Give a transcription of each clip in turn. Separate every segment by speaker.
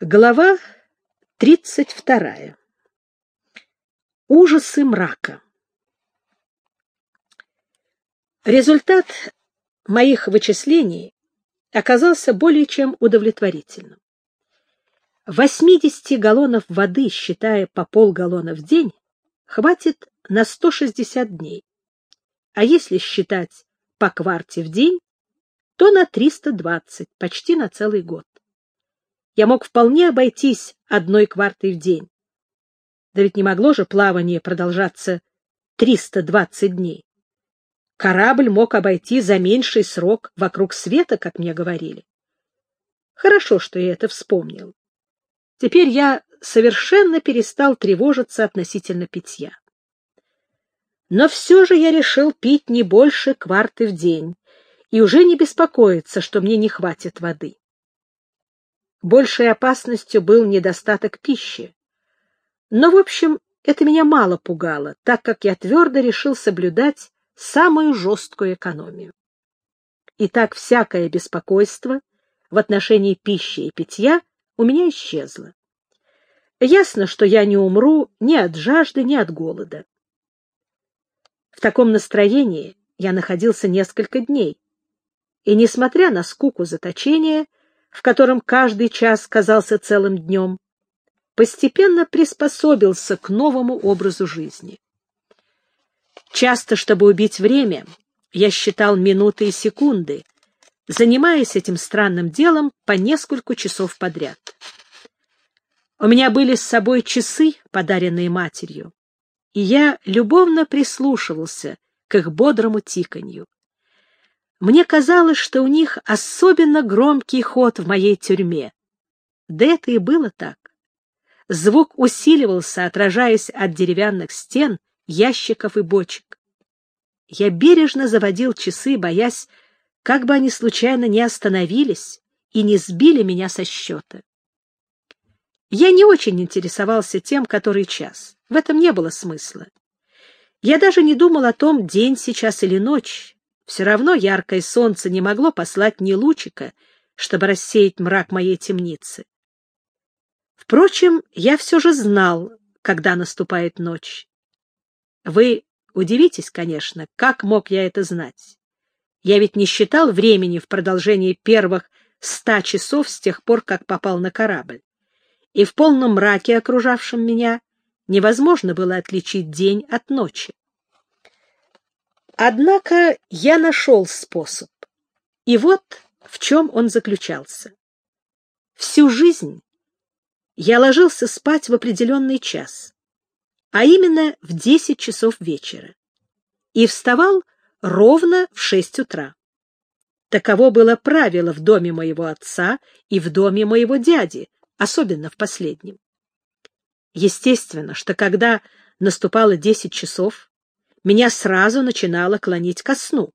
Speaker 1: Глава 32. Ужасы мрака. Результат моих вычислений оказался более чем удовлетворительным. 80 галлонов воды, считая по полгаллона в день, хватит на 160 дней, а если считать по кварте в день, то на 320, почти на целый год я мог вполне обойтись одной квартой в день. Да ведь не могло же плавание продолжаться 320 дней. Корабль мог обойти за меньший срок вокруг света, как мне говорили. Хорошо, что я это вспомнил. Теперь я совершенно перестал тревожиться относительно питья. Но все же я решил пить не больше кварты в день и уже не беспокоиться, что мне не хватит воды. Большей опасностью был недостаток пищи. Но, в общем, это меня мало пугало, так как я твердо решил соблюдать самую жесткую экономию. И так всякое беспокойство в отношении пищи и питья у меня исчезло. Ясно, что я не умру ни от жажды, ни от голода. В таком настроении я находился несколько дней, и, несмотря на скуку заточения, в котором каждый час казался целым днем, постепенно приспособился к новому образу жизни. Часто, чтобы убить время, я считал минуты и секунды, занимаясь этим странным делом по несколько часов подряд. У меня были с собой часы, подаренные матерью, и я любовно прислушивался к их бодрому тиканью. Мне казалось, что у них особенно громкий ход в моей тюрьме. Да это и было так. Звук усиливался, отражаясь от деревянных стен, ящиков и бочек. Я бережно заводил часы, боясь, как бы они случайно не остановились и не сбили меня со счета. Я не очень интересовался тем, который час. В этом не было смысла. Я даже не думал о том, день сейчас или ночь. Все равно яркое солнце не могло послать ни лучика, чтобы рассеять мрак моей темницы. Впрочем, я все же знал, когда наступает ночь. Вы удивитесь, конечно, как мог я это знать. Я ведь не считал времени в продолжении первых ста часов с тех пор, как попал на корабль. И в полном мраке, окружавшем меня, невозможно было отличить день от ночи. Однако я нашел способ. И вот в чем он заключался. Всю жизнь я ложился спать в определенный час, а именно в 10 часов вечера, и вставал ровно в 6 утра. Таково было правило в доме моего отца и в доме моего дяди, особенно в последнем. Естественно, что когда наступало 10 часов, меня сразу начинало клонить ко сну.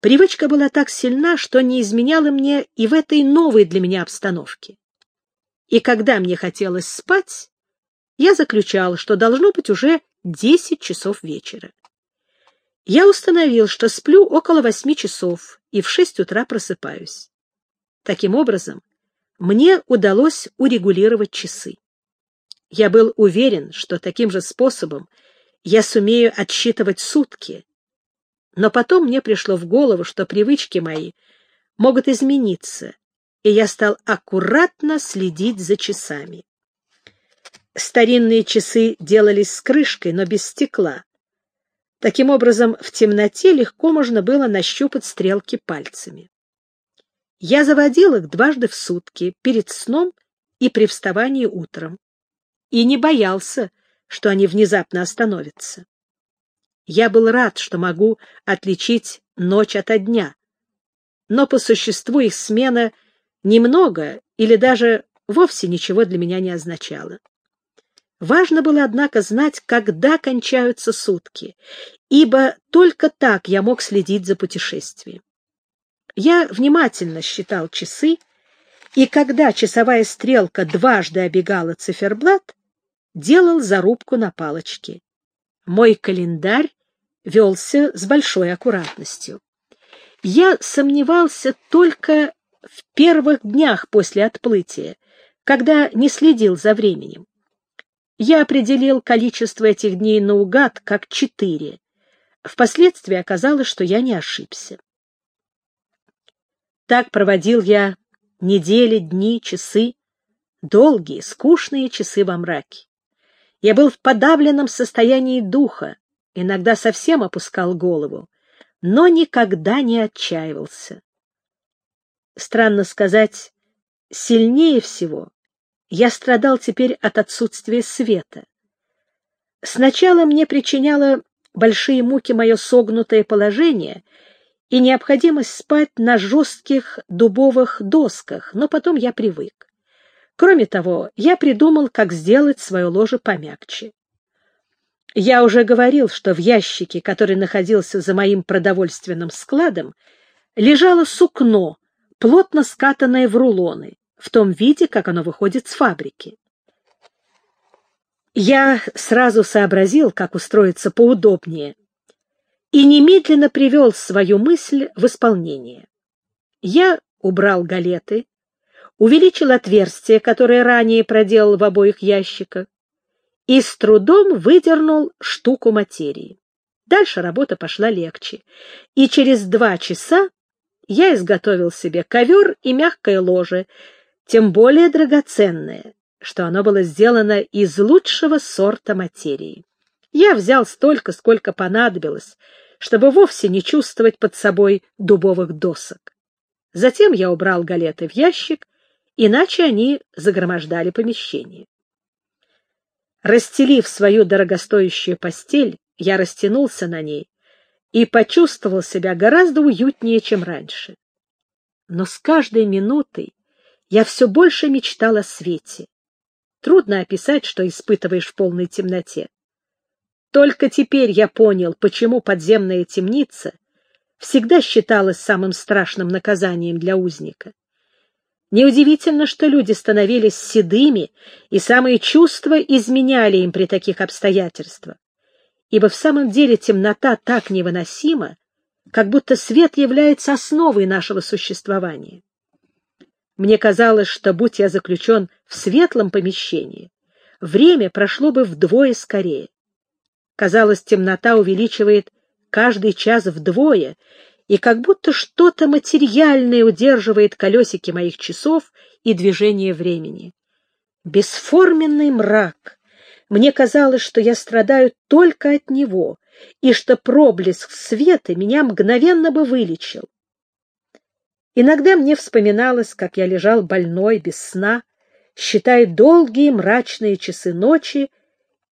Speaker 1: Привычка была так сильна, что не изменяла мне и в этой новой для меня обстановке. И когда мне хотелось спать, я заключал, что должно быть уже десять часов вечера. Я установил, что сплю около восьми часов и в шесть утра просыпаюсь. Таким образом, мне удалось урегулировать часы. Я был уверен, что таким же способом я сумею отсчитывать сутки. Но потом мне пришло в голову, что привычки мои могут измениться, и я стал аккуратно следить за часами. Старинные часы делались с крышкой, но без стекла. Таким образом, в темноте легко можно было нащупать стрелки пальцами. Я заводил их дважды в сутки, перед сном и при вставании утром, и не боялся, что они внезапно остановятся. Я был рад, что могу отличить ночь ото дня, но по существу их смена немного или даже вовсе ничего для меня не означала. Важно было, однако, знать, когда кончаются сутки, ибо только так я мог следить за путешествием. Я внимательно считал часы, и когда часовая стрелка дважды обегала циферблат, делал зарубку на палочке. Мой календарь велся с большой аккуратностью. Я сомневался только в первых днях после отплытия, когда не следил за временем. Я определил количество этих дней наугад как четыре. Впоследствии оказалось, что я не ошибся. Так проводил я недели, дни, часы, долгие, скучные часы во мраке. Я был в подавленном состоянии духа, иногда совсем опускал голову, но никогда не отчаивался. Странно сказать, сильнее всего я страдал теперь от отсутствия света. Сначала мне причиняло большие муки мое согнутое положение и необходимость спать на жестких дубовых досках, но потом я привык. Кроме того, я придумал, как сделать свое ложе помягче. Я уже говорил, что в ящике, который находился за моим продовольственным складом, лежало сукно, плотно скатанное в рулоны, в том виде, как оно выходит с фабрики. Я сразу сообразил, как устроиться поудобнее, и немедленно привел свою мысль в исполнение. Я убрал галеты, увеличил отверстие, которое ранее проделал в обоих ящиках, и с трудом выдернул штуку материи. Дальше работа пошла легче, и через два часа я изготовил себе ковер и мягкое ложе, тем более драгоценное, что оно было сделано из лучшего сорта материи. Я взял столько, сколько понадобилось, чтобы вовсе не чувствовать под собой дубовых досок. Затем я убрал галеты в ящик иначе они загромождали помещение. Расстелив свою дорогостоящую постель, я растянулся на ней и почувствовал себя гораздо уютнее, чем раньше. Но с каждой минутой я все больше мечтал о свете. Трудно описать, что испытываешь в полной темноте. Только теперь я понял, почему подземная темница всегда считалась самым страшным наказанием для узника. Неудивительно, что люди становились седыми, и самые чувства изменяли им при таких обстоятельствах. Ибо в самом деле темнота так невыносима, как будто свет является основой нашего существования. Мне казалось, что, будь я заключен в светлом помещении, время прошло бы вдвое скорее. Казалось, темнота увеличивает каждый час вдвое, и как будто что-то материальное удерживает колесики моих часов и движение времени. Бесформенный мрак. Мне казалось, что я страдаю только от него, и что проблеск света меня мгновенно бы вылечил. Иногда мне вспоминалось, как я лежал больной, без сна, считая долгие мрачные часы ночи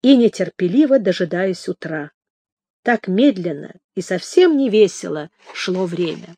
Speaker 1: и нетерпеливо дожидаясь утра. Так медленно и совсем не весело шло время.